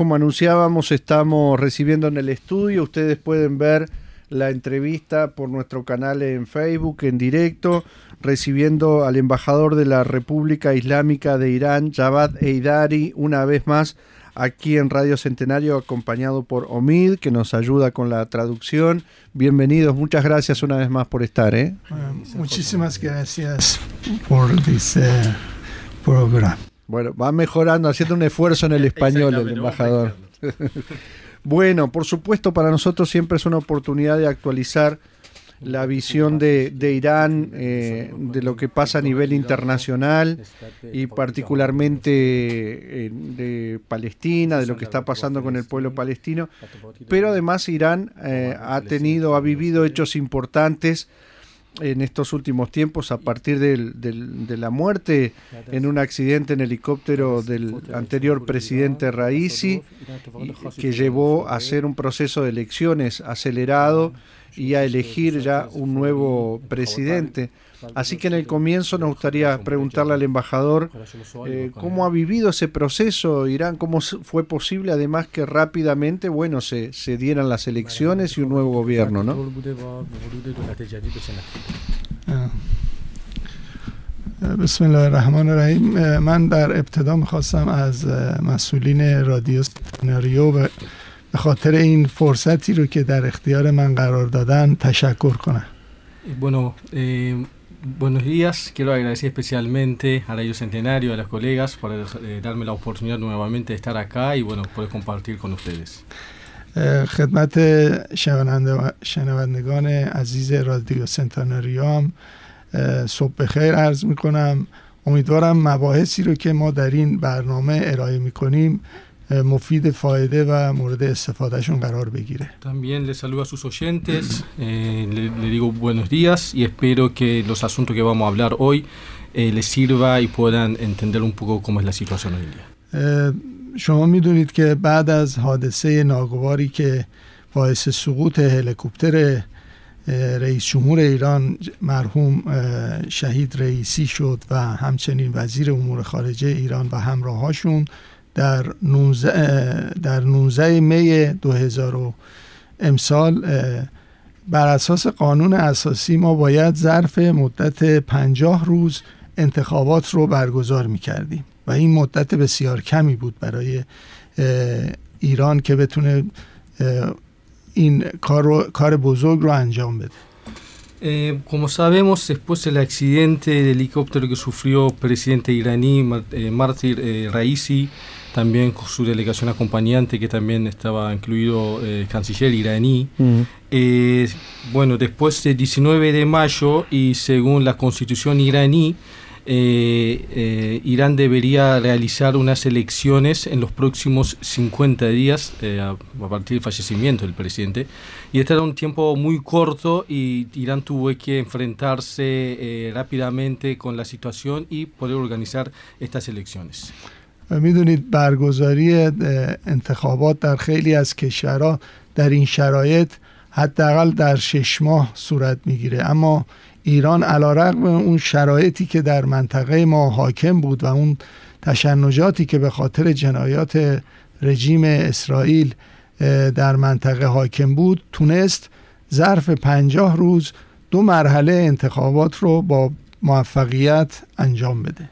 como anunciábamos, estamos recibiendo en el estudio. Ustedes pueden ver la entrevista por nuestro canal en Facebook en directo, recibiendo al embajador de la República Islámica de Irán, Javad Eidari, una vez más aquí en Radio Centenario, acompañado por Omid, que nos ayuda con la traducción. Bienvenidos, muchas gracias una vez más por estar. ¿eh? muchísimas gracias por este programa. Bueno, va mejorando, haciendo un esfuerzo en el español el embajador. bueno, por supuesto, para nosotros siempre es una oportunidad de actualizar la visión de, Irán, eh, de lo que pasa a nivel internacional y particularmente eh, de Palestina, de lo que está pasando con el pueblo palestino. Pero además Irán eh, ha tenido, ha vivido hechos importantes en estos últimos tiempos a partir de la muerte en un accidente en helicóptero del anterior presidente Raisi, que llevó a hacer un proceso de elecciones acelerado y a elegir ya un nuevo presidente. Así que en el comienzo nos gustaría preguntarle al embajador eh, cómo ha vivido ese proceso Irán, cómo fue posible además que rápidamente, bueno, se, se dieran las elecciones y un nuevo gobierno, ¿no? بسم الله الرحمن الرحیم من در ابتدا میخواستم از مسئولین رادیو سناریو به خاطر این فرصتی رو که در اختیار من قرار دادن تشکر کنم Bueno, eh, buenos días. Quiero agradecer especialmente a Radio Centenario, a las colegas, por eh, darme la oportunidad nuevamente de estar acá y bueno, poder compartir con ustedes. خدمت شنوندگان عزیز رادیو سنتانریو هم صبح بخیر عرض میکنم امیدوارم مباحثی رو که ما در این برنامه ارائه میکنیم مفید فایده و مورد استفادهشون قرار بگیره También les saludo a sus oyentes, eh, le, le, digo buenos días y espero que los asuntos que vamos a hablar hoy eh, les sirva y puedan entender un poco cómo es la situación hoy en día. شما میدونید که بعد از حادثه ناگواری که باعث سقوط هلیکوپتر رئیس جمهور ایران مرحوم شهید رئیسی شد و همچنین وزیر امور خارجه ایران و همراهاشون در 19, در 19 می 2000 امسال بر اساس قانون اساسی ما باید ظرف مدت 50 روز انتخابات رو برگزار می کردیم و این مدت بسیار کمی بود برای ایران که بتونه این کار, رو، کار بزرگ رو انجام بده. Eh, como sabemos, después del accidente del helicóptero que sufrió el presidente iraní eh, Martir eh, Raisi, también con su delegación acompañante que también estaba incluido el canciller iraní. Mm. bueno, después del 19 de mayo y según la constitución iraní, Irán debería realizar unas elecciones en los próximos 50 días a, partir del fallecimiento del presidente. Y este era un tiempo muy corto y Irán tuvo que enfrentarse rápidamente con la situación y poder organizar estas elecciones. می‌دونید برگزاری انتخابات در خیلی از کشورها در این شرایط حداقل در شش ماه صورت می‌گیره. اما ایران علیرغم اون شرایطی که در منطقه ما حاکم بود و اون تشنجاتی که به خاطر جنایات رژیم اسرائیل در منطقه حاکم بود تونست ظرف پنجاه روز دو مرحله انتخابات رو با موفقیت انجام بده.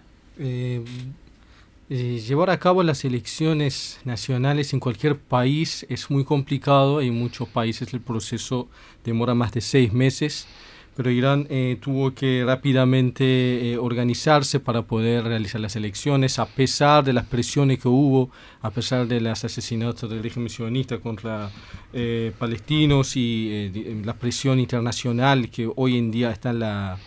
Eh, llevar a cabo las elecciones nacionales en cualquier país es muy complicado. En muchos países el proceso demora más de seis meses, pero Irán eh, tuvo que rápidamente eh, organizarse para poder realizar las elecciones, a pesar de las presiones que hubo, a pesar de los asesinatos del régimen sionista contra palestinos y la presión internacional que hoy en día está en la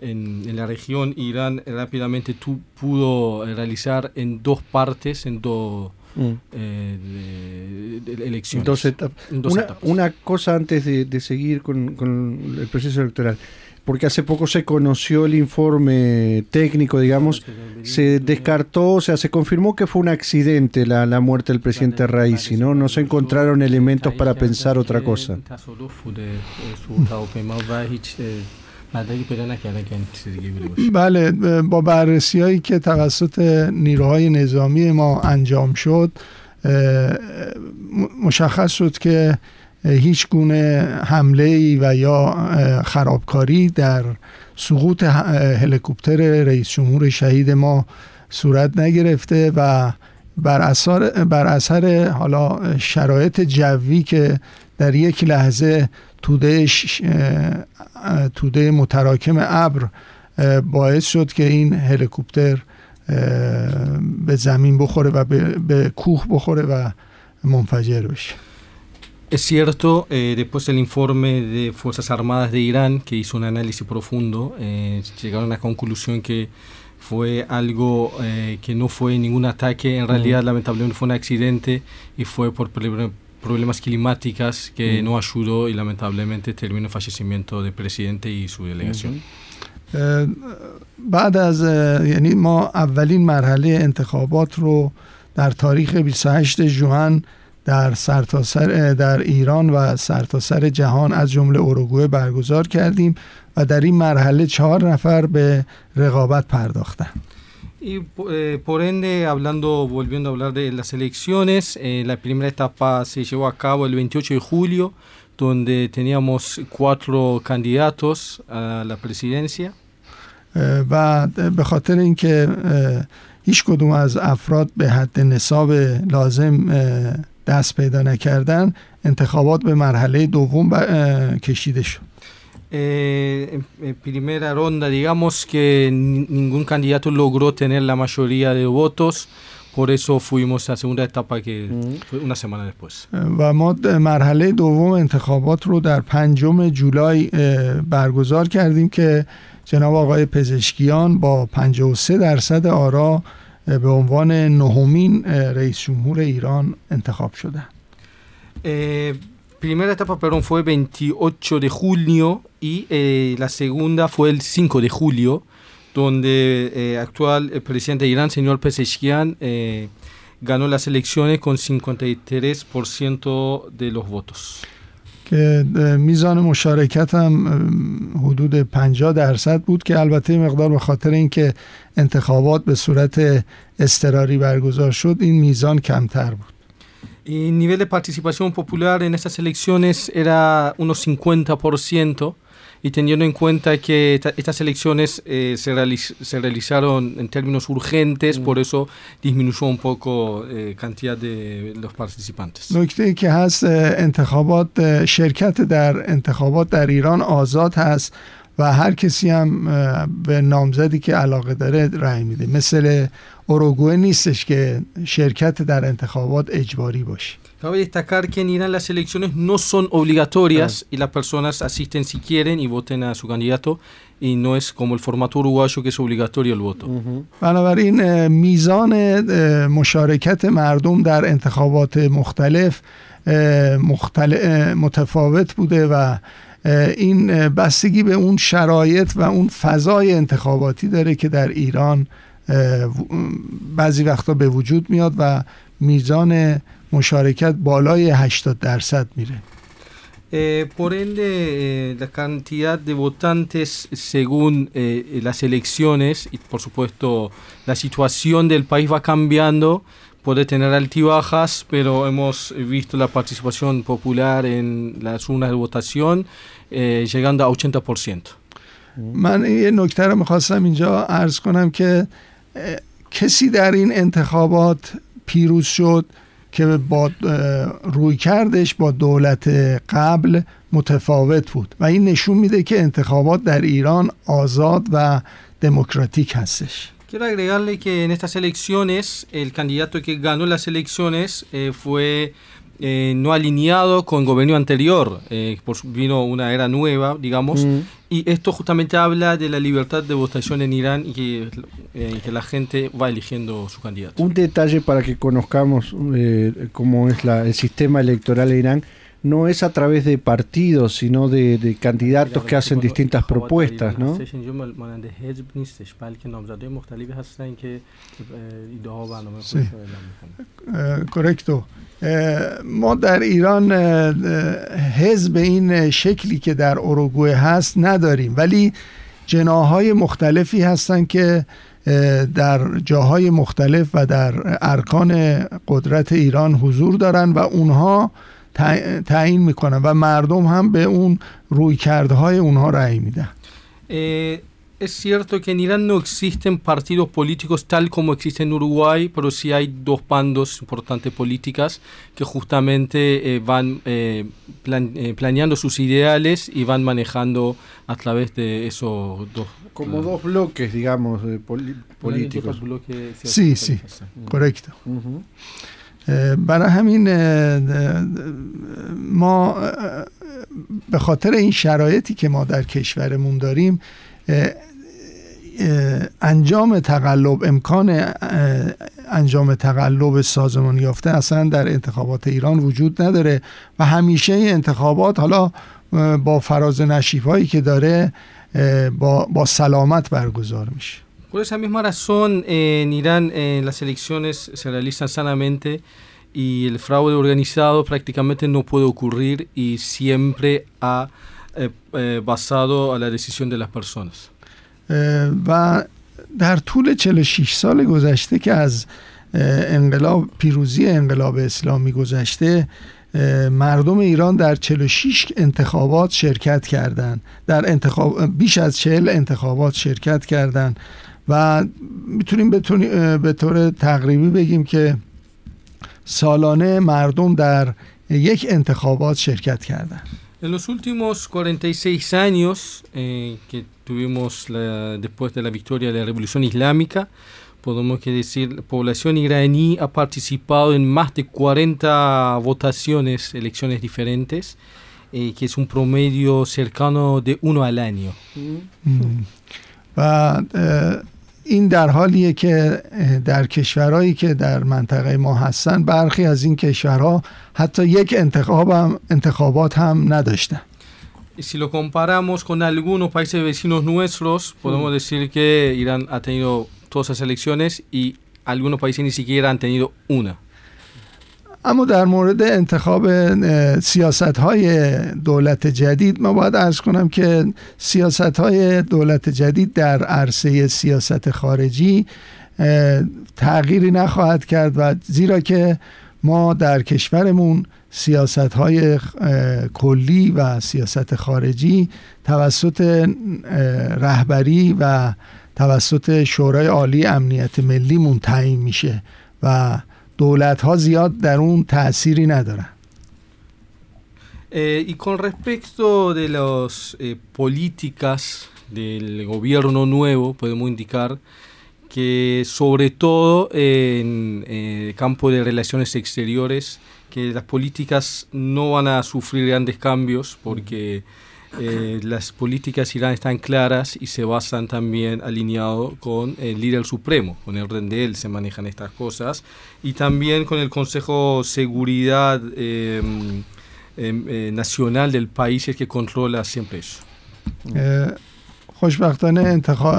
en, en, la región, Irán rápidamente tu, pudo realizar en dos partes, en dos mm. eh, de, de elecciones. Dos etapas. Dos una, etapas. una, cosa antes de, de seguir con, con, el proceso electoral. Porque hace poco se conoció el informe técnico, digamos, se descartó, o sea, se confirmó que fue un accidente la, la muerte del presidente Raisi, ¿no? No se encontraron elementos para pensar otra cosa. بله با بررسی هایی که توسط نیروهای نظامی ما انجام شد مشخص شد که هیچ گونه حمله و یا خرابکاری در سقوط هلیکوپتر رئیس جمهور شهید ما صورت نگرفته و بر اثر بر اثر حالا شرایط جوی که در یک لحظه توده توده متراکم ابر باعث شد که این هلیکوپتر به زمین بخوره و به کوه بخوره و منفجر بشه Es cierto, eh, después del informe de Fuerzas Armadas de Irán, que hizo un análisis profundo, eh, llegaron a la conclusión que fue algo eh, que no fue ningún ataque, en realidad lamentablemente fue un accidente y fue por problemas climáticos que no ayudó y lamentablemente terminó el fallecimiento del presidente y su delegación. بعد از یعنی ما اولین مرحله انتخابات رو در تاریخ 28 ژوئن در سرتاسر در ایران و سرتاسر جهان از جمله اوروگوئه برگزار کردیم و در این مرحله چهار نفر به رقابت پرداختن Y eh, por ende, hablando, volviendo a hablar de las elecciones, eh, la primera etapa se llevó a cabo el 28 de julio, donde teníamos cuatro candidatos a la presidencia. و به خاطر اینکه هیچ کدوم از افراد به حد نصاب لازم دست پیدا نکردن انتخابات به مرحله دوم کشیده شد Eh, en primera ronda, digamos que ningún candidato logró tener la mayoría de votos, por eso fuimos a segunda etapa que fue una semana después. و ما مرحله دوم انتخابات رو در پنجم جولای برگزار کردیم که جناب آقای پزشکیان با 53 درصد آرا به عنوان نهمین رئیس جمهور ایران انتخاب شدند. primera etapa, perdón, fue 28 de junio y eh, la segunda fue el 5 de julio, donde eh, actual el presidente de Irán, señor Pezeshkian, eh, ganó las elecciones con 53% de los votos. که میزان مشارکت هم حدود 50 درصد بود که البته مقدار به خاطر اینکه انتخابات به صورت اضطراری برگزار شد این میزان کمتر بود El nivel de participación popular en estas elecciones era unos 50%, y teniendo en cuenta que estas elecciones eh, se, se, realizaron en términos urgentes, por eso disminuyó un poco eh, cantidad de los participantes. نکته که هست انتخابات شرکت در انتخابات در ایران آزاد هست و هر کسی هم به نامزدی که علاقه داره رأی میده مثل اوروگوئه نیستش که شرکت در انتخابات اجباری باشه Cabe destacar que en Irán las elecciones no son obligatorias y las personas asisten si quieren y voten a su candidato y no es como el formato uruguayo que es obligatorio el voto. بنابراین میزان مشارکت مردم در انتخابات مختلف متفاوت بوده و این بستگی به اون شرایط و اون فضای انتخاباتی داره که در ایران بعضی وقتا به وجود میاد و میزان مشارکت بالای 80 درصد میره Eh, por ende, eh, la cantidad de votantes según eh, las elecciones y por supuesto la situación del país va cambiando, puede tener altibajas, pero hemos visto la participación popular en las urnas de votación eh, llegando a 80%. من یه نکته رو می‌خواستم اینجا عرض کنم که کسی در این انتخابات پیروز شد که با روی کردش با دولت قبل متفاوت بود و این نشون میده که انتخابات در ایران آزاد و دموکراتیک هستش Quiero agregarle que en estas elecciones el candidato que ganó las elecciones eh, fue eh, no alineado con el gobierno anterior, eh, por, vino una era nueva, digamos, mm. y esto justamente habla de la libertad de votación en Irán y que, eh, que la gente va eligiendo su candidato. Un detalle para que conozcamos cómo es la, el sistema electoral en Irán no es a través de partidos, sino de, de candidatos que hacen distintas propuestas, ¿no? Sí. correcto. ما در ایران حزب این شکلی که در اوروگوئه هست نداریم ولی جناهای مختلفی هستند که در جاهای مختلف و در ارکان قدرت ایران حضور دارن و اونها تعیین میکنن و مردم هم به اون روی های اونها رأی میدن es cierto que en Irán no existen partidos políticos tal como existe en Uruguay, pero sí hay dos bandos importantes políticas que justamente eh, van eh, eh, planeando sus ideales y van manejando a través de esos dos. Como dos bloques, digamos, políticos. sí, sí, correcto. برای همین ما به خاطر این شرایطی که ما در کشورمون داریم انجام تقلب امکان انجام تقلب سازمان یافته اصلا در انتخابات ایران وجود نداره و همیشه انتخابات حالا با فراز نشیف هایی که داره با, با سلامت برگزار میشه. Por esa misma razón, en Irán eh, las elecciones se realizan sanamente y el fraude organizado prácticamente no puede ocurrir y siempre ha eh, eh, basado a la decisión de las personas. و در طول 46 سال گذشته که از انقلاب پیروزی انقلاب اسلامی گذشته مردم ایران در 46 انتخابات شرکت کردند در انتخاب بیش از 40 انتخابات شرکت کردند و میتونیم به طور تقریبی بگیم که سالانه مردم در یک انتخابات شرکت کردند En los últimos 46 años eh, que tuvimos la, después de la victoria de la Revolución Islámica, podemos que decir, la población iraní ha participado en más de 40 votaciones, elecciones diferentes, eh, que es un promedio cercano de uno al año. Mm. این در حالیه که در کشورهایی که در منطقه ما هستن برخی از این کشورها حتی یک انتخاب هم انتخابات هم نداشتن Si lo comparamos con algunos países vecinos nuestros, podemos decir que Irán ha tenido todas las elecciones y algunos países ni siquiera han tenido una. اما در مورد انتخاب سیاست های دولت جدید ما باید ارز کنم که سیاست های دولت جدید در عرصه سیاست خارجی تغییری نخواهد کرد و زیرا که ما در کشورمون سیاست های کلی و سیاست خارجی توسط رهبری و توسط شورای عالی امنیت ملی تعیین میشه و دولت ها زیاد در اون تأثیری ندارن Eh, y con respecto de las eh, políticas del gobierno nuevo, podemos indicar que sobre todo en el eh, campo de relaciones exteriores, que las políticas no van a sufrir grandes cambios porque eh, las políticas irán están claras y se basan también alineado con el líder supremo, con el orden de él se manejan estas cosas y también con el Consejo Seguridad eh, eh, Nacional del país es que controla siempre eso. خوشبختانه انتخاب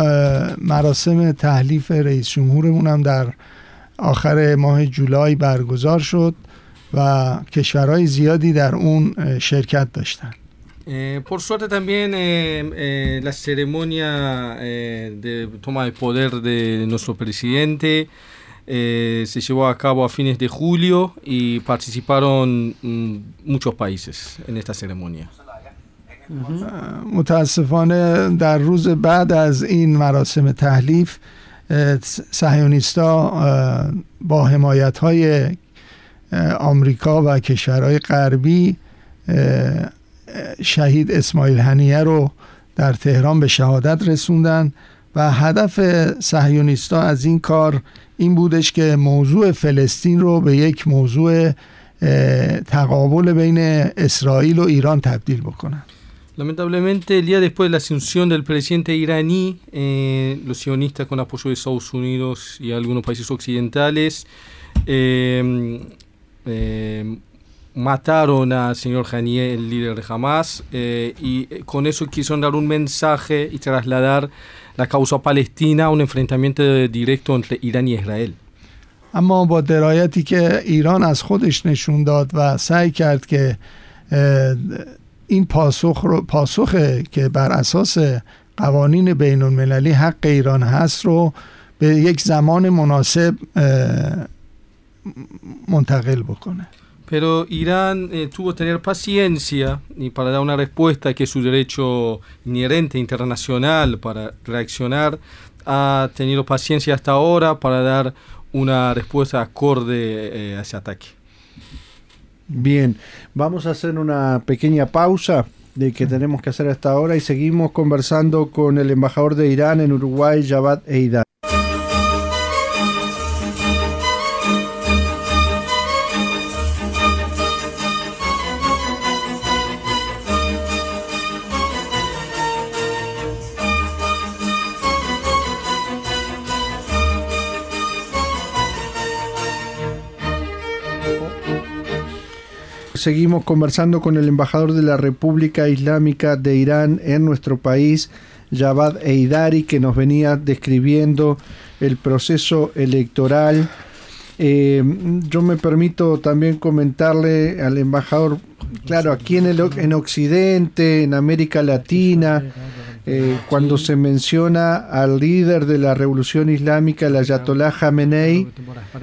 مراسم تحلیف رئیس جمهورمون هم در آخر ماه جولای برگزار شد و کشورهای زیادی در اون شرکت داشتند. Eh, por suerte también eh, eh, la ceremonia de toma de poder de nuestro presidente se llevó a cabo a fines de julio y participaron mm, muchos países en esta ceremonia. متاسفانه در روز بعد از این مراسم تحلیف صهیونیستا با حمایت های آمریکا و کشورهای غربی شهید اسماعیل هنیه رو در تهران به شهادت رسوندن و هدف صهیونیستا از این کار این بودش که موضوع فلسطین رو به یک موضوع تقابل بین اسرائیل و ایران تبدیل بکنن Lamentablemente, el día después de la asunción del presidente iraní, eh, los sionistas con apoyo de Estados Unidos y algunos países occidentales eh, eh, mataron al señor Janier, el líder de Hamas, eh, y con eso quisieron dar un mensaje y trasladar la causa palestina a un enfrentamiento directo entre Irán y Israel. اما با درایتی که ایران از خودش نشون داد و سعی کرد که این پاسخ رو پاسخ که بر اساس قوانین بین المللی حق ایران هست رو به یک زمان مناسب منتقل بکنه Pero Irán eh, tuvo que tener paciencia y para dar una respuesta que es su derecho inherente internacional para reaccionar. Ha tenido paciencia hasta ahora para dar una respuesta acorde eh, a ese ataque. Bien, vamos a hacer una pequeña pausa de que tenemos que hacer hasta ahora y seguimos conversando con el embajador de Irán en Uruguay, Javad Eidan. Seguimos conversando con el embajador de la República Islámica de Irán en nuestro país, Javad Eidari, que nos venía describiendo el proceso electoral. Eh, yo me permito también comentarle al embajador, claro, aquí en, el, en Occidente, en América Latina, eh, cuando se menciona al líder de la revolución islámica, el Ayatollah Khamenei,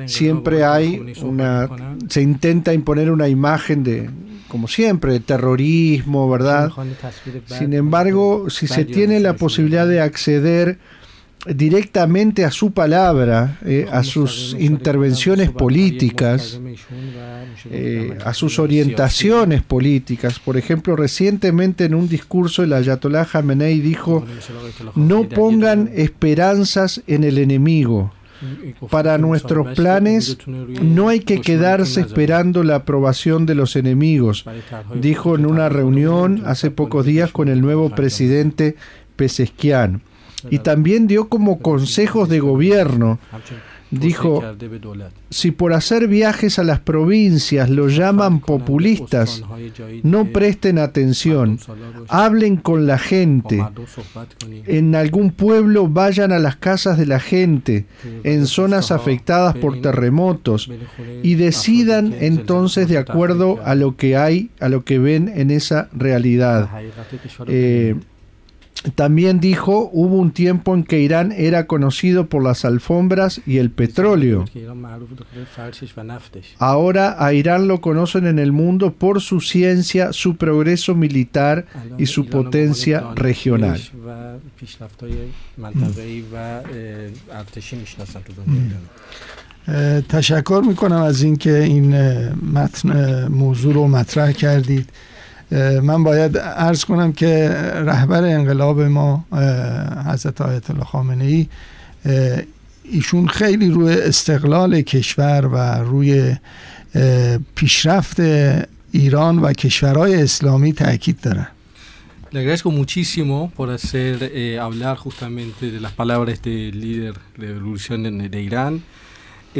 siempre hay una, se intenta imponer una imagen de, como siempre, de terrorismo, ¿verdad? Sin embargo, si se tiene la posibilidad de acceder directamente a su palabra, eh, a sus intervenciones políticas, eh, a sus orientaciones políticas. Por ejemplo, recientemente en un discurso el ayatollah Khamenei dijo, no pongan esperanzas en el enemigo. Para nuestros planes no hay que quedarse esperando la aprobación de los enemigos, dijo en una reunión hace pocos días con el nuevo presidente Peseskian y también dio como consejos de gobierno. Dijo, si por hacer viajes a las provincias lo llaman populistas, no presten atención, hablen con la gente, en algún pueblo vayan a las casas de la gente, en zonas afectadas por terremotos, y decidan entonces de acuerdo a lo que hay, a lo que ven en esa realidad. Eh, también dijo, hubo un tiempo en que Irán era conocido por las alfombras y el petróleo. Ahora a Irán lo conocen en el mundo por su ciencia, su progreso militar y su potencia regional. تشکر میکنم از اینکه این متن موضوع رو مطرح کردید من باید عرض کنم که رهبر انقلاب ما حضرت آیت الله خامنه ای ایشون خیلی روی استقلال کشور و روی پیشرفت ایران و کشورهای اسلامی تاکید دارن Le agradezco muchísimo por hacer eh, hablar justamente de las palabras del líder de revolución de, de Irán.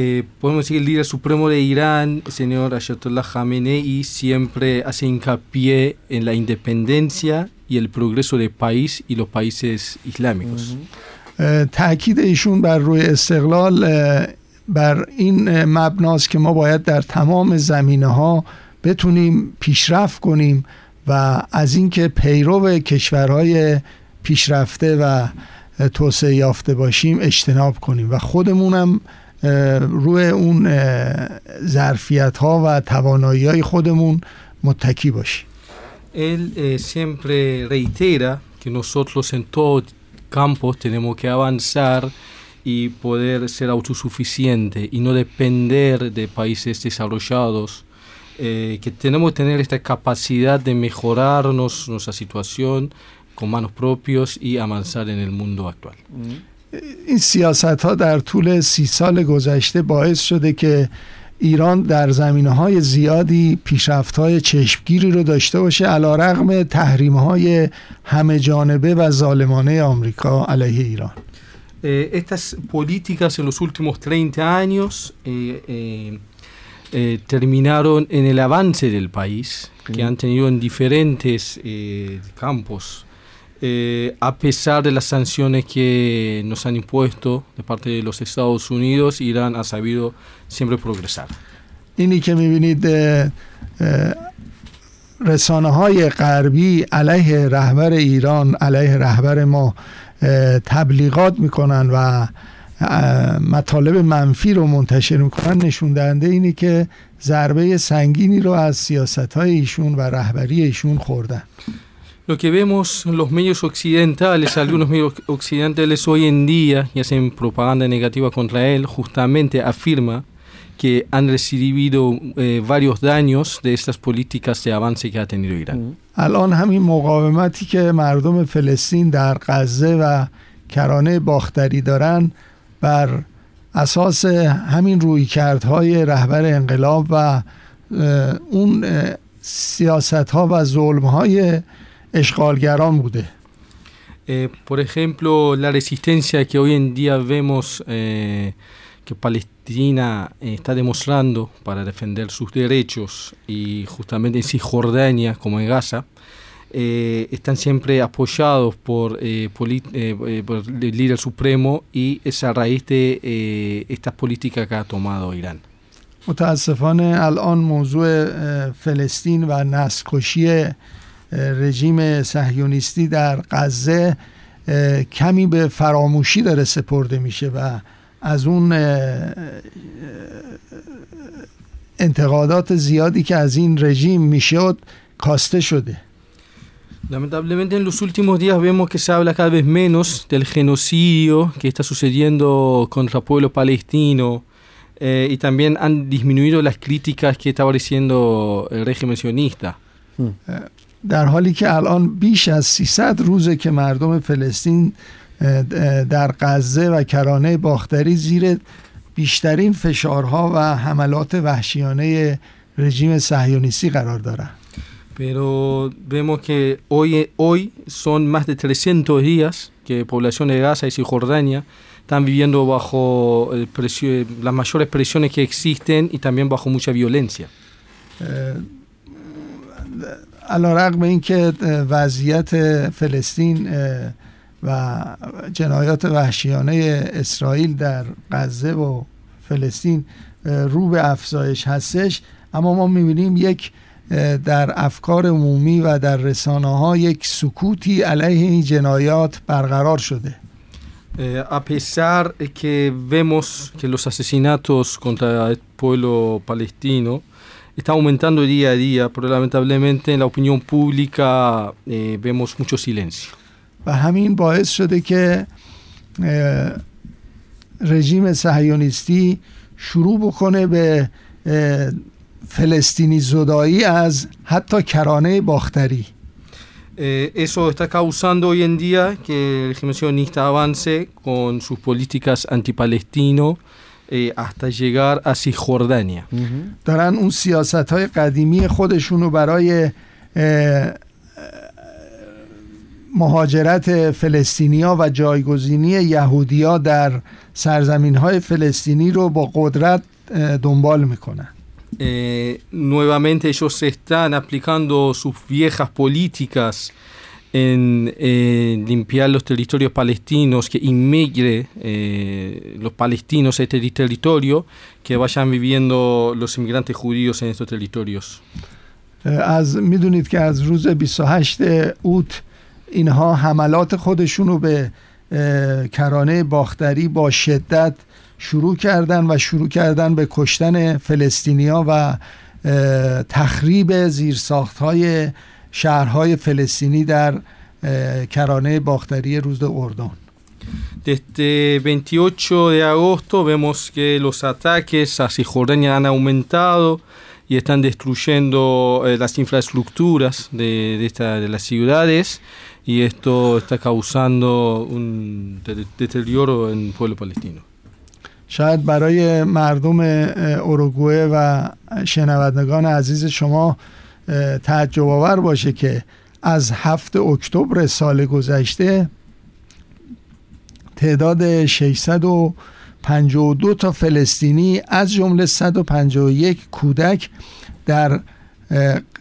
Eh, podemos decir el líder supremo de Irán, el señor Ayatollah Khamenei, siempre hace hincapié en la independencia y el progreso del país y los países islámicos. تاکید ایشون بر روی استقلال بر این مبناست که ما باید در تمام زمینه ها بتونیم پیشرفت کنیم و از اینکه پیرو کشورهای پیشرفته و توسعه یافته باشیم اجتناب کنیم و خودمونم روی اون ظرفیت ها و توانایی های خودمون متکی باشیم Él eh, siempre reitera que nosotros en todo campo tenemos que avanzar y poder ser autosuficientes y no depender de países desarrollados, eh, que tenemos que tener esta capacidad de mejorarnos nuestra situación con manos propios y avanzar en el mundo actual. Mm. این سیاست ها در طول سی سال گذشته باعث شده که ایران در زمینه های زیادی پیشرفت های چشمگیری رو داشته باشه علا رغم تحریم های همه جانبه و ظالمانه آمریکا علیه ایران. estas políticas en los últimos 30 años eh, eh, eh, terminaron en el avance del país, que han tenido en diferentes eh, campos eh, a pesar de las sanciones que nos han impuesto de parte de los Estados Unidos, Irán ha sabido siempre progresar. اینی که می‌بینید رسانه های غربی علیه رهبر ایران علیه رهبر ما تبلیغات می‌کنن و مطالب منفی رو منتشر می‌کنن نشون دهنده اینه که ضربه سنگینی رو از سیاست های ایشون و رهبری ایشون خوردن Lo que vemos los medios occidentales, algunos medios occidentales hoy en día, y hacen propaganda negativa contra él, justamente afirma que han recibido eh, varios daños de estas políticas de avance que ha tenido Irán. الان همین مقاومتی که مردم فلسطین در غزه و کرانه باختری دارن بر اساس همین رویکردهای رهبر انقلاب و اون سیاست ها و ظلم های اشغالگران بوده Eh, por ejemplo, la resistencia que hoy en día vemos eh, que Palestina está demostrando para defender sus derechos y justamente en Cisjordania como en Gaza, eh, están siempre apoyados por, eh, eh, por, el líder supremo y es a raíz de estas políticas que ha tomado Irán. متاسفانه الان موضوع فلسطین و نسکشی رژیم صهیونیستی در غزه کمی به فراموشی داره سپرده میشه و از اون انتقادات زیادی که از این رژیم می‌شد کاسته شده Lamentablemente en los últimos días vemos que se habla cada vez menos del genocidio que está sucediendo contra el pueblo palestino eh, y también han disminuido las críticas que estaba haciendo el régimen sionista. در حالی که الان بیش از 300 روزه که مردم فلسطین در غزه و کرانه باختری زیر بیشترین فشارها و حملات وحشیانه رژیم صهیونیستی قرار دارند. Pero vemos que hoy, hoy son más de 300 días que población de Gaza y Cisjordania están viviendo bajo el precio, las mayores presiones que existen y también bajo mucha violencia. علا رقم اینکه وضعیت فلسطین و جنایات وحشیانه اسرائیل در غزه و فلسطین رو به افزایش هستش. اما ما می‌بینیم یک در افکار عمومی و در رسانه ها یک سکوتی علیه این جنایات برقرار شده. a pesar que vemos que los asesinatos contra el pueblo palestino está aumentando día a día, pero lamentablemente en la opinión pública eh, vemos mucho silencio. و همین باعث شده که رژیم صهیونیستی شروع بکنه به فلسطینی زدایی از حتی کرانه باختری Eh, eso está causando hoy en día que el régimen sionista avance con sus políticas antipalestino eh, hasta llegar a Cisjordania. دارن اون سیاست های قدیمی خودشون رو برای مهاجرت فلسطینیا و جایگزینی یهودیا در سرزمین های فلسطینی رو با قدرت دنبال می‌کنن. Eh, nuevamente ellos están aplicando sus viejas políticas en eh, limpiar los territorios palestinos, que inmigre eh, los palestinos a este territorio, que vayan viviendo los inmigrantes judíos en estos territorios. از می‌دونید که از روز 28 اوت اینها حملات خودشون رو به کرانه باختری با شدت شروع کردن و شروع کردن به کشتن فلسطینیا و تخریب زیرساخت های شهرهای فلسطینی در کرانه باختری روز اردن Desde 28 de agosto vemos que los ataques a Cisjordania han aumentado y están destruyendo eh, las infraestructuras de, de, esta, de las ciudades y esto está causando un deterioro en el pueblo palestino. شاید برای مردم اوروگوئه و شنوندگان عزیز شما تعجب آور باشه که از هفت اکتبر سال گذشته تعداد 652 تا فلسطینی از جمله 151 کودک در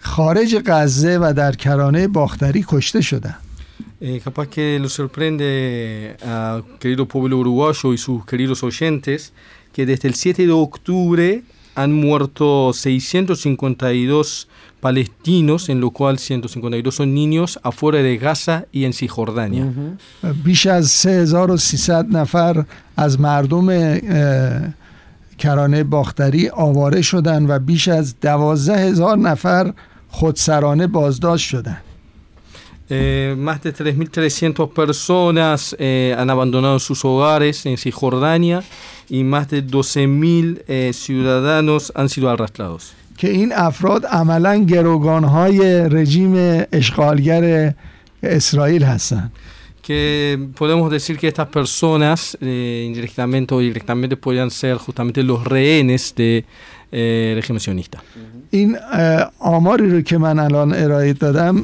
خارج غزه و در کرانه باختری کشته شدند. Eh, capaz que lo sorprende a querido pueblo uruguayo y sus queridos oyentes que desde el 7 de octubre han muerto 652 palestinos, en lo cual 152 son niños, afuera de Gaza y en Cisjordania. بیش از 3300 نفر از مردم کرانه باختری آواره شدن و بیش از 12000 نفر خودسرانه بازداشت شدند. Eh, más de 3.300 personas eh, han abandonado sus hogares en Cisjordania y más de 12.000 eh, ciudadanos han sido arrastrados. که این افراد عملا گروگانهای رژیم اشغالگر اسرائیل هستند que podemos decir que estas personas eh, indirectamente o directamente podrían ser justamente los rehenes de eh, régimen sionista. این آماری رو که من الان ارائه دادم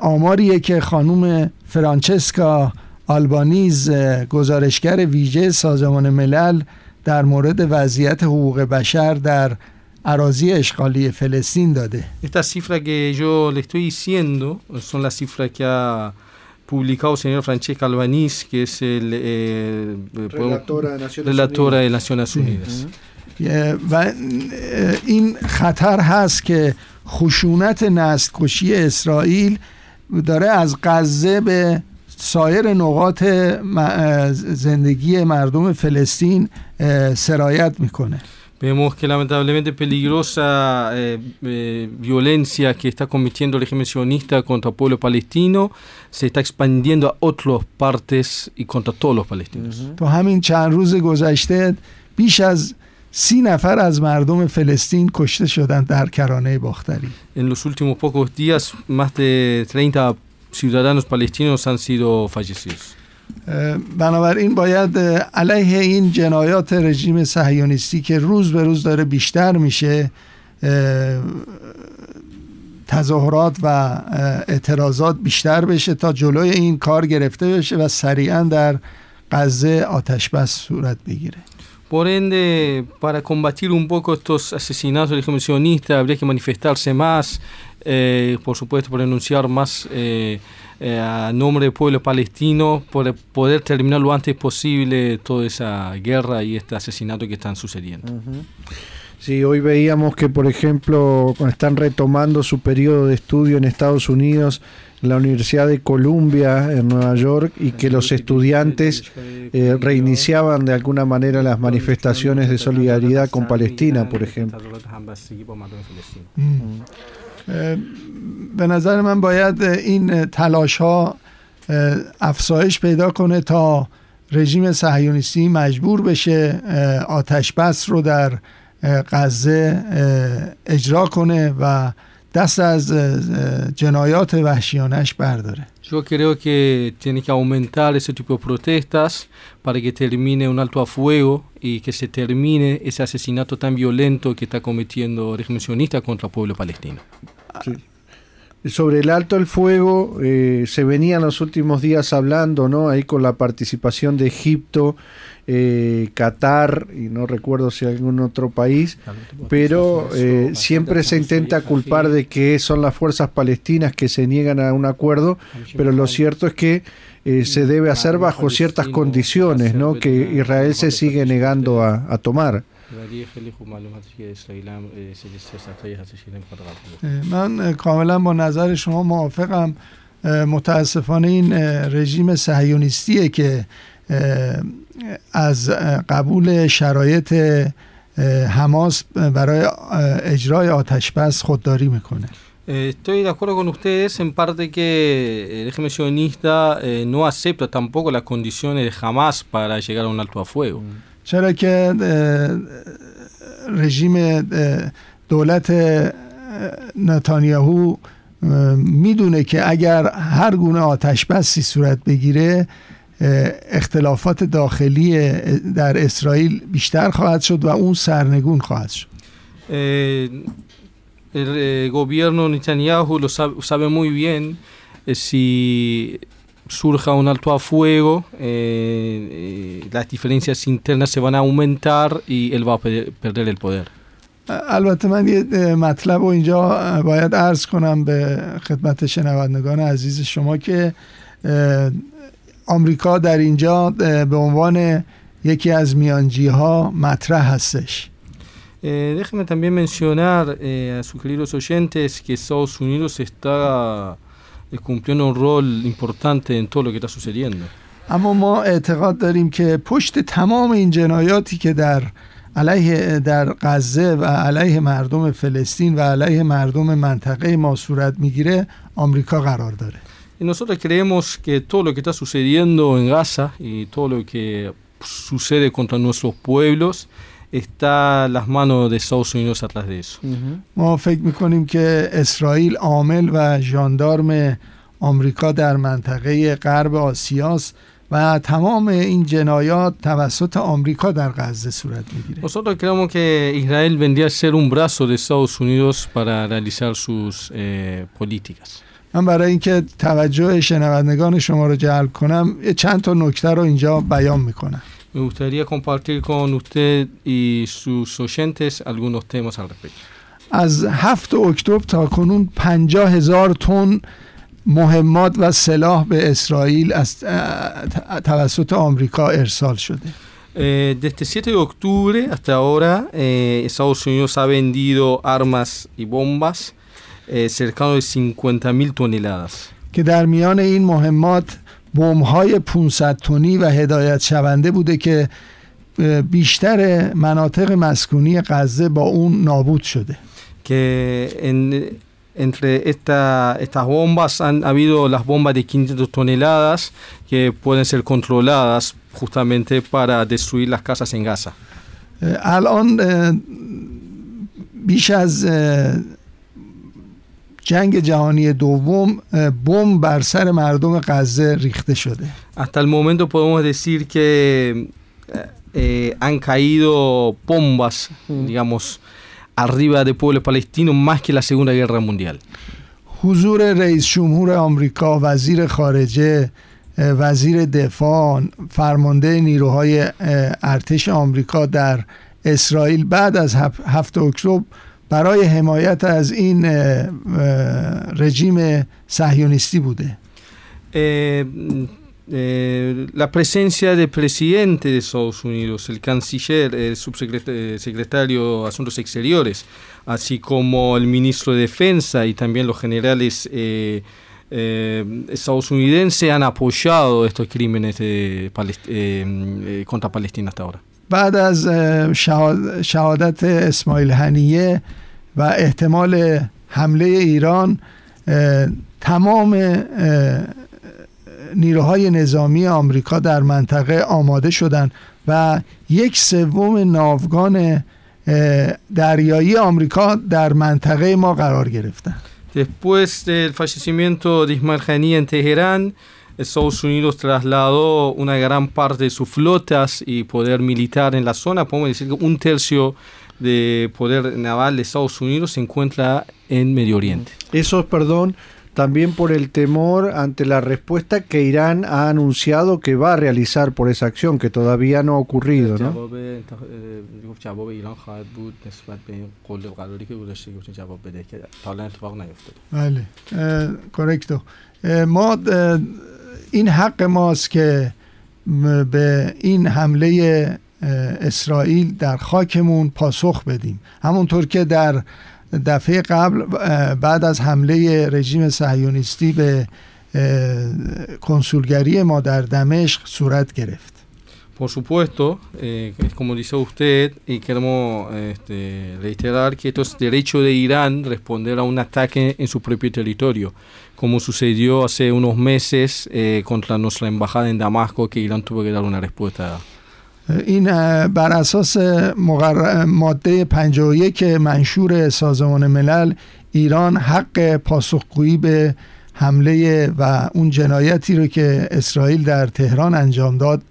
آماریه که خانوم فرانچسکا آلبانیز گزارشگر ویژه سازمان ملل در مورد وضعیت حقوق بشر در اراضی اشغالی فلسطین داده. Esta cifra que yo le estoy diciendo son las cifras que ha publicado el señor Francesca Albanese, que es el eh, relatora, de Naciones relatora de Naciones Unidas. و این خطر هست که خشونت نسل کشی اسرائیل داره از غزه به سایر نقاط زندگی مردم فلسطین سرایت می‌کنه Vemos que lamentablemente peligrosa eh, eh, violencia que está cometiendo el régimen sionista contra el pueblo palestino se está expandiendo a otras partes y contra todos los palestinos. تو همین چند روز گذشته بیش از سی نفر از مردم فلسطین کشته شدند در کرانه باختری. En los últimos pocos días más de 30 ciudadanos palestinos han sido fallecidos. بنابراین باید علیه این جنایات رژیم صهیونیستی که روز به روز داره بیشتر میشه تظاهرات و اعتراضات بیشتر بشه تا joloy این کار گرفته بشه و سریعا در غزه آتش بس صورت بگیره Por ende, para combatir un poco estos asesinatos del régimen sionista, habría que manifestarse más, eh, por supuesto, por denunciar más eh, eh, a nombre del pueblo palestino, por poder terminar lo antes posible toda esa guerra y este asesinato que están sucediendo. Sí, hoy veíamos que, por ejemplo, están retomando su periodo de estudio en Estados Unidos, la Universidad de Columbia en Nueva York y que los estudiantes eh, reiniciaban de alguna manera las manifestaciones de solidaridad con Palestina, por ejemplo. به نظر من باید این تلاش ها افزایش پیدا کنه تا رژیم صهیونیستی مجبور بشه آتش بس رو در غزه اجرا کنه و دست از جنایات وحشیانش برداره Yo creo que tiene que aumentar ese tipo de protestas para que termine un alto a fuego y que se termine ese asesinato tan violento que está cometiendo el régimen sionista contra el pueblo palestino. Sí. Sobre el alto al fuego eh, se venía en los últimos días hablando, ¿no? Ahí con la participación de Egipto, eh, Qatar y no recuerdo si algún otro país, pero eh, siempre se intenta culpar de que son las fuerzas palestinas que se niegan a un acuerdo, pero lo cierto es que eh, se debe hacer bajo ciertas condiciones, ¿no? Que Israel se sigue negando a, a tomar. من کاملا با نظر شما موافقم متاسفانه این رژیم صهیونیستیه که از قبول شرایط حماس برای اجرای آتش بس خودداری می‌کنه Estoy de acuerdo con ustedes en parte que el régimen sionista eh, no acepta tampoco las condiciones de Hamas para llegar a un alto a fuego. چرا که رژیم دولت نتانیاهو می‌دونه که اگر هر گونه آتش بسی صورت بگیره اختلافات داخلی در اسرائیل بیشتر خواهد شد و اون سرنگون خواهد شد el eh, gobierno Netanyahu lo sabe, sabe muy bien eh, si surja un alto a fuego, eh, las diferencias internas se van a aumentar y él va a perder el poder. البته من یه مطلب و اینجا باید عرض کنم به خدمت شنوندگان عزیز شما که آمریکا در اینجا به عنوان یکی از میانجی ها مطرح هستش Eh, déjeme también mencionar eh, a sus queridos oyentes que Estados Unidos está eh, cumpliendo un rol importante en todo lo que está sucediendo. اما ما اعتقاد داریم که پشت تمام این جنایاتی که در علیه در غزه و علیه مردم فلسطین و علیه مردم منطقه ما صورت می‌گیره آمریکا قرار داره nosotros creemos que todo lo que está sucediendo en Gaza y todo lo que sucede contra nuestros pueblos está las manos de Estados Unidos atrás de eso. ما فکر میکنیم که اسرائیل عامل و ژاندارم آمریکا در منطقه غرب آسیاست و تمام این جنایات توسط آمریکا در غزه صورت میگیره Nosotros creemos que Israel vendría a ser un brazo de Estados Unidos para realizar sus eh, políticas. من برای اینکه توجه شنوندگان شما رو جلب کنم چند تا نکته رو اینجا بیان می‌کنم Me gustaría compartir con usted y sus oyentes algunos temas al respecto. از هفت اکتبر تا کنون پنجاه هزار تن مهمات و سلاح به اسرائیل از توسط آمریکا ارسال شده Eh, desde 7 de octubre hasta ahora, eh, Estados Unidos ha vendido armas y bombas cercano de 50.000 toneladas. که در میان این مهمات بمب‌های 500 تنی و هدایت شونده بوده که بیشتر مناطق مسکونی غزه با اون نابود شده Que en- entre esta- estas bombas han habido las bombas de 500 toneladas que pueden ser controladas justamente para destruir las casas en Gaza. الان بیش از جنگ جهانی دوم بمب بر سر مردم غزه ریخته شده Hasta el momento podemos decir que eh, han caído bombas, digamos, arriba de pueblos palestinos más que la Segunda Guerra Mundial. حضور رئیس جمهور آمریکا وزیر خارجه وزیر دفاع فرمانده نیروهای ارتش آمریکا در اسرائیل بعد از هف- هفت اکتبر برای حمایت از این اه، اه، rejim صهیونیستی بوده Eh, eh, la presencia del presidente de Estados Unidos, el canciller, el subsecretario de Asuntos Exteriores, así como el ministro de Defensa y también los generales eh, eh, estadounidenses han apoyado estos crímenes de Palest- eh, eh, contra Palestina hasta ahora. بعد از اه، شهاد- شهادت اسماعیل هنیه و احتمال حمله ایران تمام نیروهای نظامی آمریکا در منطقه آماده شدند و یک سوم ناوگان دریایی آمریکا در منطقه ما قرار گرفتن Después del fallecimiento de Ismail Haniyeh en Teherán, Estados Unidos trasladó una gran parte de sus flotas y poder militar en la zona. Podemos decir que un tercio de poder naval de Estados Unidos se encuentra en Medio Oriente. Eso, perdón, también por el temor ante la respuesta que Irán ha anunciado que va a realizar por esa acción, que todavía no ha ocurrido, ¿no? بله اه، کورکتو اه، ما اه، این حق ماست که م- به این حمله اه، اسرائیل در خاکمون پاسخ بدیم همونطور که در دفعه قبل بعد از حمله رژیم صهیونیستی به کنسولگری ما در دمشق صورت گرفت Por supuesto, eh, como dice usted, y queremos este, reiterar que esto es derecho de Irán responder a un ataque en su propio territorio, como sucedió hace unos meses eh, contra nuestra embajada en Damasco, que Irán tuvo que dar una respuesta. این بر اساس مقر... ماده 51 منشور سازمان ملل ایران حق پاسخگویی به حمله و اون جنایتی رو که اسرائیل در تهران انجام داد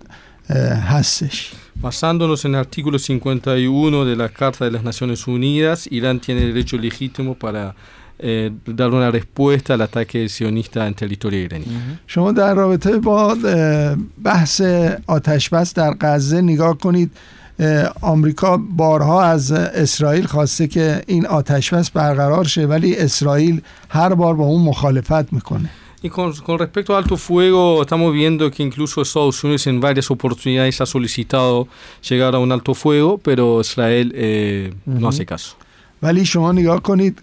هستش. Basándonos en el artículo 51 de la Carta de las Naciones Unidas, Irán tiene derecho legítimo para eh, dar una respuesta al ataque sionista en territorio iraní. شما در رابطه با اه، بحث آتش بس در غزه نگاه کنید اه، آمریکا بارها از اسرائیل خواسته که این آتش بس برقرار شه ولی اسرائیل هر بار با اون مخالفت میکنه Y con, respecto al alto fuego, estamos viendo que incluso Estados Unidos en varias oportunidades ha solicitado llegar a un alto fuego, pero Israel eh, no hace caso. ولی شما نگاه کنید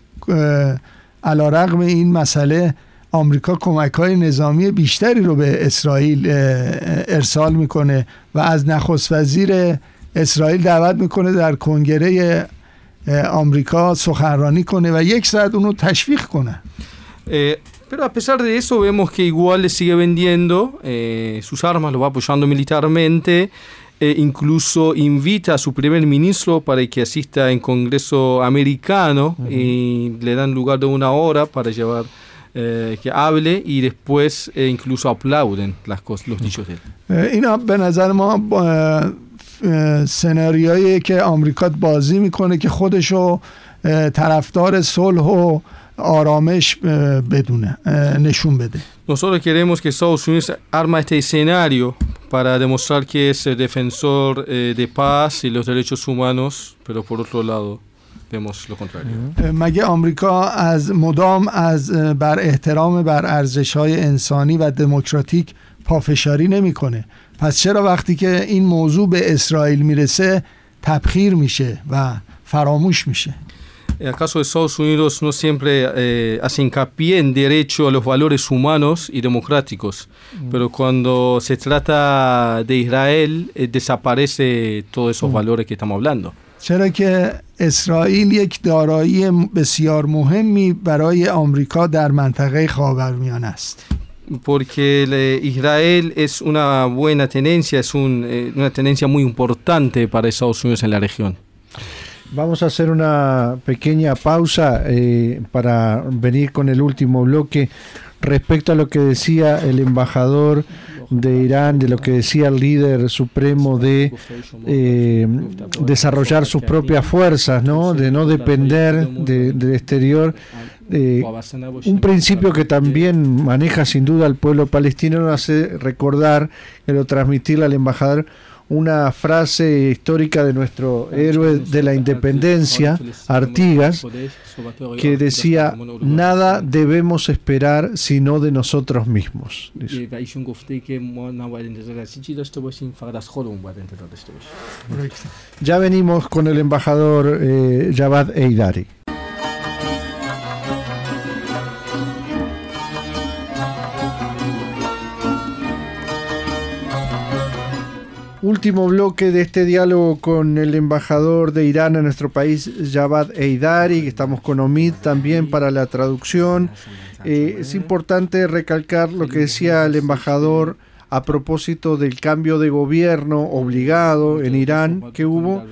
علا رقم این مسئله آمریکا کمک های نظامی بیشتری رو به اسرائیل ارسال می‌کنه و از نخست وزیر اسرائیل دعوت می‌کنه در کنگره آمریکا سخنرانی کنه و یک ساعت اونو تشویق کنه. Pero a pesar de eso vemos que igual le sigue vendiendo eh, sus armas, lo va apoyando militarmente, eh, incluso invita a su primer ministro para que asista en Congreso americano y le dan lugar de una hora para llevar eh, que hable y después eh, incluso aplauden las cosas, los dichos de él. اینا به نظر ما سناریویی که آمریکا بازی میکنه که خودشو طرفدار صلح و آرامش بدونه نشون بده Nosotros queremos que Estados Unidos arma este escenario para demostrar que es el defensor eh, de paz y los derechos humanos, pero por otro lado vemos lo contrario. مگه آمریکا از مدام از بر احترام بر ارزش های انسانی و دموکراتیک پافشاری نمی‌کنه؟ پس چرا وقتی که این موضوع به اسرائیل می‌رسه تبخیر میشه و فراموش میشه؟ ¿Acaso Estados Unidos no siempre eh, hace hincapié en derecho a los valores humanos y democráticos? Mm. Pero cuando se trata de Israel, eh, desaparece todos esos mm. valores que estamos hablando. چرا که اسرائیل یک دارایی بسیار مهمی برای آمریکا در منطقه خاورمیانه است. Porque Israel es una buena tenencia, es un, eh, una tenencia muy importante para Estados Unidos en la región. Vamos a hacer una pequeña pausa eh, para venir con el último bloque respecto a lo que decía el embajador de Irán, de lo que decía el líder supremo de eh, desarrollar sus propias fuerzas, ¿no? de no depender del exterior. Eh, un principio que también maneja sin duda el pueblo palestino nos hace recordar, quiero transmitirle al embajador, una frase histórica de nuestro héroe de la independencia, Artigas, que decía, nada debemos esperar sino de nosotros mismos. Ya venimos con el embajador eh, Javad Eidari. Último bloque de este diálogo con el embajador de Irán en nuestro país, Javad Eidari. Estamos con Omid también para la traducción. Eh, es importante recalcar lo que decía el embajador a propósito del cambio de gobierno obligado en Irán que hubo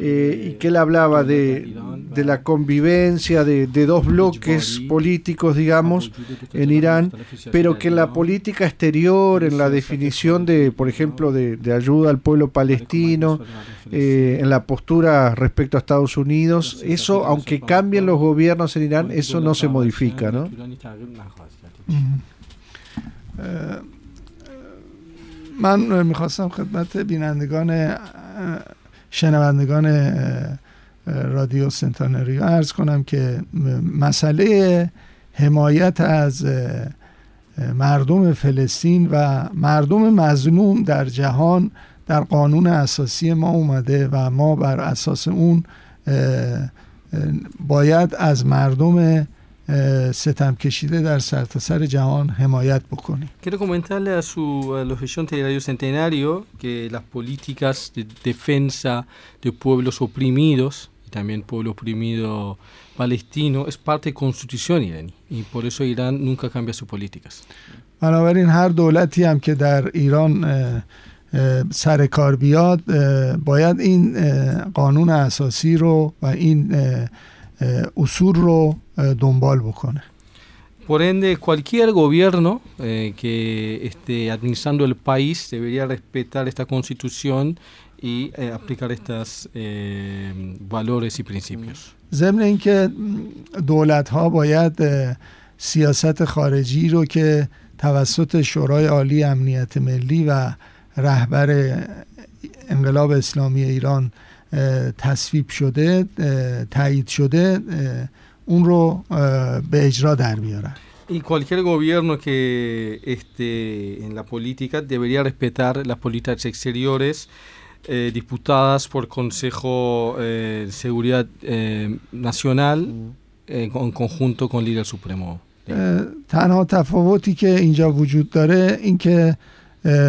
eh, y que él hablaba de, de la convivencia de, de, dos bloques políticos, digamos, en Irán, pero que en la política exterior, en la definición de, por ejemplo, de, ayuda al pueblo palestino, eh, en la postura respecto a Estados Unidos, eso, aunque cambien los gobiernos en Irán, eso no se modifica, ¿no? من می‌خواستم خدمت بینندگان شنوندگان رادیو سنتانری. ارز کنم که مسئله حمایت از مردم فلسطین و مردم مظلوم در جهان در قانون اساسی ما اومده و ما بر اساس اون باید از مردم ستم کشیده در سرتاسر جهان حمایت بکنیم. Quiero comentarle a su a Radio Centenario que las políticas de defensa de pueblos oprimidos y también pueblo oprimido palestino es parte de constitución iraní y por eso Irán nunca cambia sus políticas. بنابراین هر دولتی هم که در ایران سر کار بیاد باید این قانون اساسی رو و این اصول رو دنبال بکنه Por ende, cualquier gobierno eh, que esté administrando el país debería respetar esta constitución y eh, aplicar estos eh, valores y principios. ضمن اینکه دولت ها باید سیاست خارجی رو که توسط شورای عالی امنیت ملی و رهبر انقلاب اسلامی ایران تصویب شده تایید شده اون رو به اجرا در بیارن Y cualquier gobierno que esté en la política debería respetar las políticas exteriores eh, disputadas por Consejo eh, de Seguridad eh, Nacional en conjunto con el líder supremo. تنها تفاوتی که اینجا وجود داره اینکه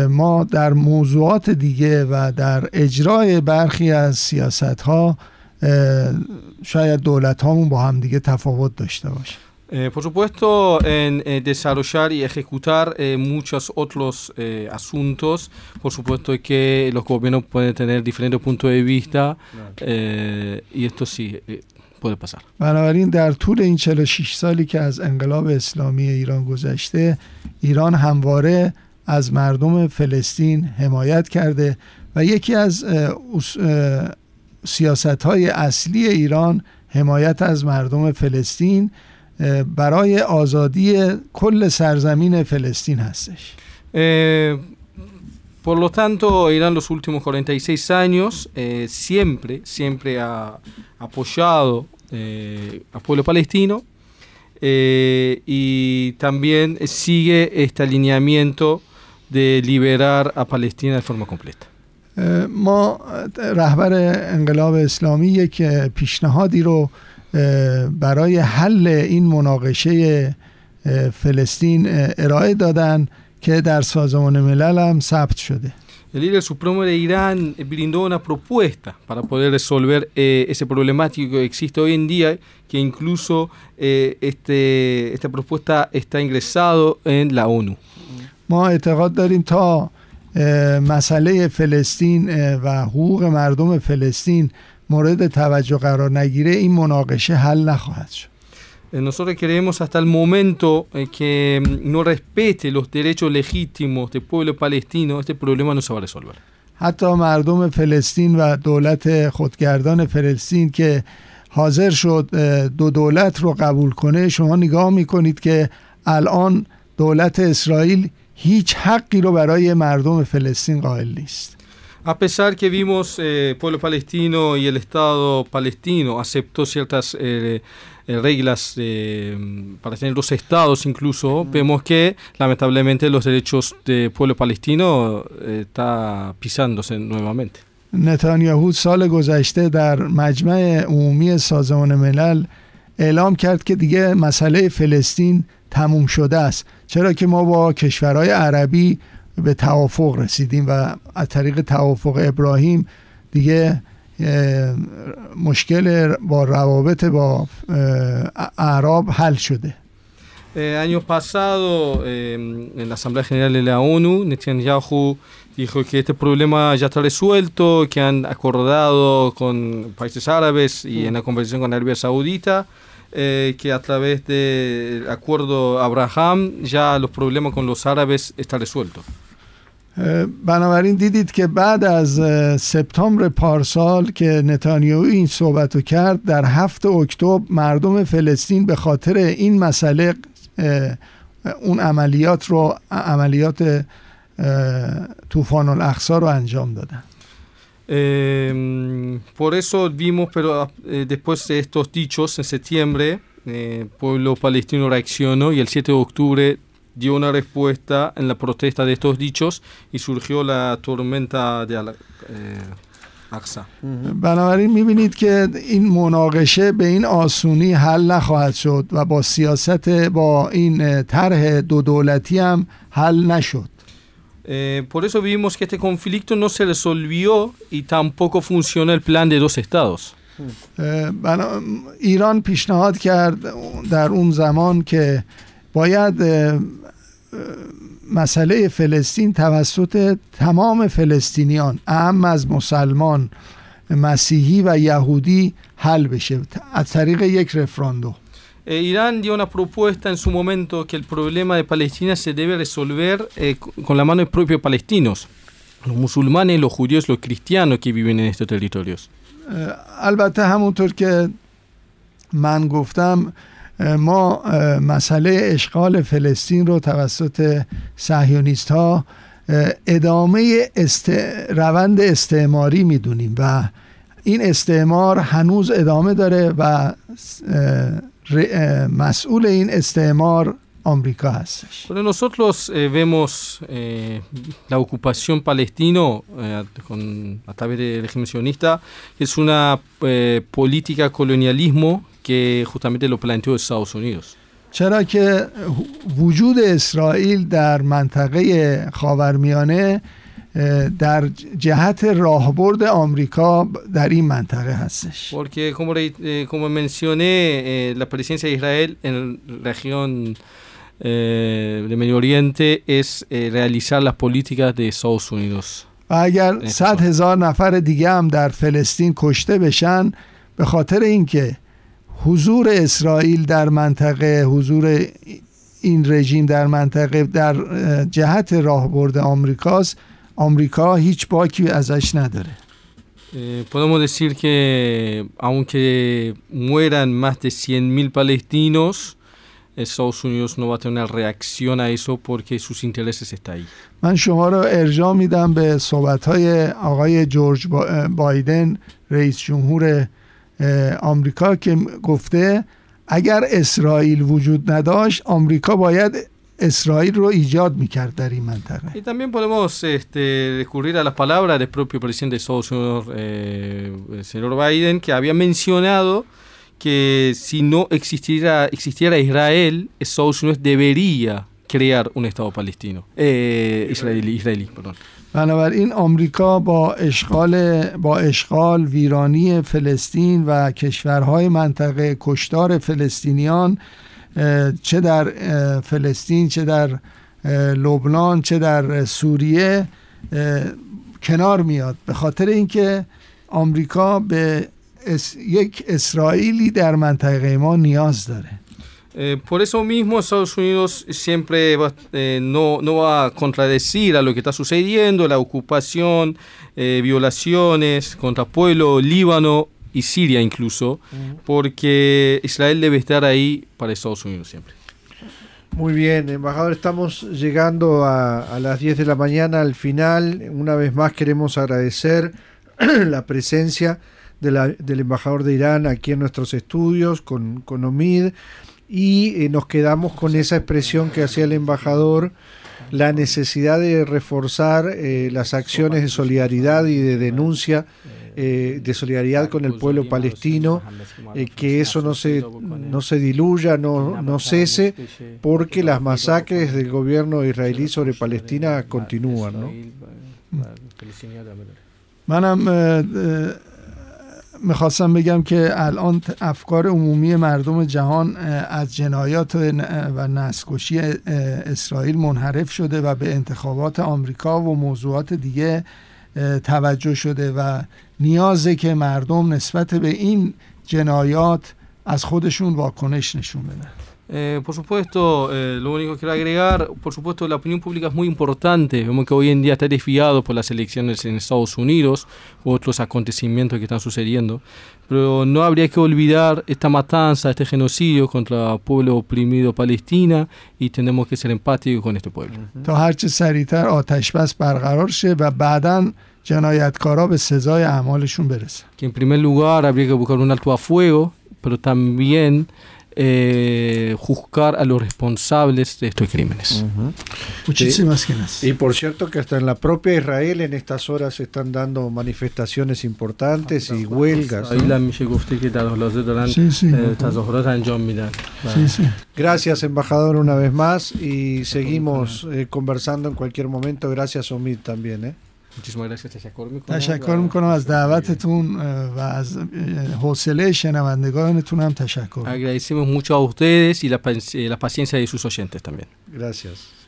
ما در موضوعات دیگه و در اجرای برخی از سیاست ها شاید دولت هامون با هم دیگه تفاوت داشته باشه Eh, por supuesto, en eh, desarrollar y ejecutar eh, muchos otros eh, asuntos, por supuesto que los gobiernos pueden tener diferentes puntos de vista eh, y esto sí eh, puede pasar. بنابراین در طول این 46 سالی که از انقلاب اسلامی ایران گذشته ایران همواره از مردم فلسطین حمایت کرده و یکی از سیاست های اصلی ایران حمایت از مردم فلسطین برای آزادی کل سرزمین فلسطین هستش por lo tanto, Irán los últimos 46 años eh, siempre, siempre ha apoyado eh, al pueblo palestino eh, y también sigue este alineamiento de liberar a Palestina de forma completa. ما رهبر انقلاب اسلامی یک پیشنهادی رو برای حل این مناقشه فلسطین ارائه دادن که در سازمان ملل هم ثبت شده El líder supremo de Irán brindó una propuesta para poder resolver eh, ese problemático que existe hoy en día, que incluso eh, este, esta propuesta está ingresado en la ONU. ما اعتقاد داریم تا مسئله فلسطین و حقوق مردم فلسطین مورد توجه قرار نگیره این مناقشه حل نخواهد شد Nosotros creemos hasta el momento que no respete los derechos legítimos del pueblo palestino, este problema no se va a resolver. حتی مردم فلسطین و دولت خودگردان فلسطین که حاضر شد دو دولت رو قبول کنه شما نگاه می‌کنید که الان دولت اسرائیل هیچ حقی رو برای مردم فلسطین قائل نیست A pesar que vimos eh, pueblo palestino y el Estado palestino aceptó ciertas eh, eh, reglas para tener dos estados incluso, vemos que lamentablemente los derechos del pueblo palestino está pisándose nuevamente. نتانیاهو سال گذشته در مجمع عمومی سازمان ملل اعلام کرد که دیگه مسئله فلسطین تموم شده است چرا که ما با کشورهای عربی به توافق رسیدیم و از طریق توافق ابراهیم دیگه مشکل با روابط با اعراب حل شده. Eh, año pasado, en la Asamblea General de la ONU, Netanyahu dijo que este problema ya está resuelto, que han acordado con países árabes y en la conversación con Arabia Saudita, eh, que a través del acuerdo Abraham ya los problemas con los árabes están resueltos. بنابراین دیدید که بعد از سپتامبر پارسال که نتانیاهو این صحبت رو کرد در هفت اکتبر مردم فلسطین به خاطر این مسئله اون عملیات رو عملیات طوفان الاقصا رو انجام دادن Eh, por eso vimos, pero eh, después de estos dichos, en septiembre, el pueblo palestino reaccionó y el 7 de octubre dio una respuesta en la protesta de estos dichos y surgió la tormenta de Aqsa. بنابراین می‌بینید که این مناقشه به این آسونی حل نخواهد شد و با سیاست با این طرح دو دولتی هم حل نشد. Eh, por eso vimos que este conflicto no se resolvió y tampoco funcionó el plan de dos estados. ایران پیشنهاد کرد در اون زمان که باید مسئله فلسطین توسط تمام فلسطینیان اهم از مسلمان مسیحی و یهودی حل بشه از طریق یک رفراندوم Eh, Irán dio una propuesta en su momento que el problema de Palestina se debe resolver eh, con la mano de propios palestinos, los musulmanes, los judíos, los cristianos que viven en estos territorios. البته همونطور که من گفتم ما مسئله اشغال فلسطین رو توسط صهیونیست ها ادامه است... روند استعماری می‌دونیم و این استعمار هنوز ادامه داره و مسئول این استعمار آمریکا هستش Pero nosotros eh, vemos eh, la ocupación palestino eh, con, a través del régimen sionista, que es una eh, política colonialismo que justamente lo planteó Estados Unidos. چرا که وجود اسرائیل در منطقه خاورمیانه اه، در جهت راهبرد آمریکا در این منطقه هستش Porque como, eh, como mencioné, eh, la presencia de Israel en la región eh, de Medio Oriente es realizar las políticas de Estados Unidos. و اگر. صد هزار نفر دیگه هم در فلسطین کشته بشن به خاطر اینکه حضور اسرائیل در منطقه حضور این رژیم در منطقه در جهت راهبرد آمریکاست آمریکا هیچ باکی ازش نداره Eh, podemos decir que aunque mueran más de 100.000 palestinos, Estados Unidos no va a tener una reacción a eso porque sus intereses están ahí. من شما رو ارجاع میدم به صحبت های آقای جورج با- بایدن رئیس جمهور آمریکا که گفته اگر اسرائیل وجود نداشت آمریکا باید اسرائیل رو ایجاد میکرد در این منطقه Y también podemos este, recurrir a las palabras del propio presidente de Estados Unidos, eh, el señor Biden, que había mencionado que si no existiera, existiera Israel, Estados Unidos debería crear un Estado palestino. Eh, israelí, israelí, perdón. بنابراین آمریکا با اشغال با اشغال ویرانی فلسطین و کشورهای منطقه کشتار فلسطینیان اه، چه در فلسطین چه در لبنان چه در سوریه کنار میاد به خاطر اینکه آمریکا به اس- یک اسرائیلی در منطقه ما نیاز داره Eh, por eso mismo Estados Unidos siempre va, eh, no, no va a contradecir a lo que está sucediendo, la ocupación, eh, violaciones contra pueblo Líbano y Siria incluso, porque Israel debe estar ahí para Estados Unidos siempre. Muy bien, embajador, estamos llegando a, a las 10 de la mañana al final. Una vez más queremos agradecer la presencia de la- del embajador de Irán aquí en nuestros estudios con, con Omid y eh, nos quedamos con esa expresión que hacía el embajador, la necesidad de reforzar eh, las acciones de solidaridad y de denuncia, eh, de solidaridad con el pueblo palestino, eh, que eso no se, no se diluya, no, no cese, porque las masacres del gobierno israelí sobre Palestina continúan. ¿no? منم اه، اه، میخواستم بگم که الان ت- افکار عمومی مردم جهان اه، از جنایات و ن- و نسل‌کشی اه، اسرائیل منحرف شده و به انتخابات آمریکا و موضوعات دیگه اه، توجه شده و نیازه که مردم نسبت به این جنایات از خودشون واکنش نشون بدن. Eh, por supuesto, eh, lo único que quiero agregar, por supuesto, la opinión pública es muy importante. Vemos que hoy en día está desviado por las elecciones en Estados Unidos u otros acontecimientos que están sucediendo. Pero no habría que olvidar esta matanza, este genocidio contra el pueblo oprimido palestina y tenemos que ser empáticos con este pueblo. Que en primer lugar habría que buscar un alto a fuego, pero también eh, juzgar a los responsables de estos crímenes. Uh -huh. Muchísimas sí. gracias. Y por cierto que hasta en la propia Israel en estas horas se están dando manifestaciones importantes y huelgas. Gracias embajador una vez más y seguimos eh, conversando en cualquier momento. Gracias Omid también. ¿eh? تشکر می‌کنم تشکر می‌کنم از دعوتتون و از حوصله شنوندگانتون هم تشکر agradecemos mucho a ustedes y la, eh, la paciencia de sus oyentes también Gracias.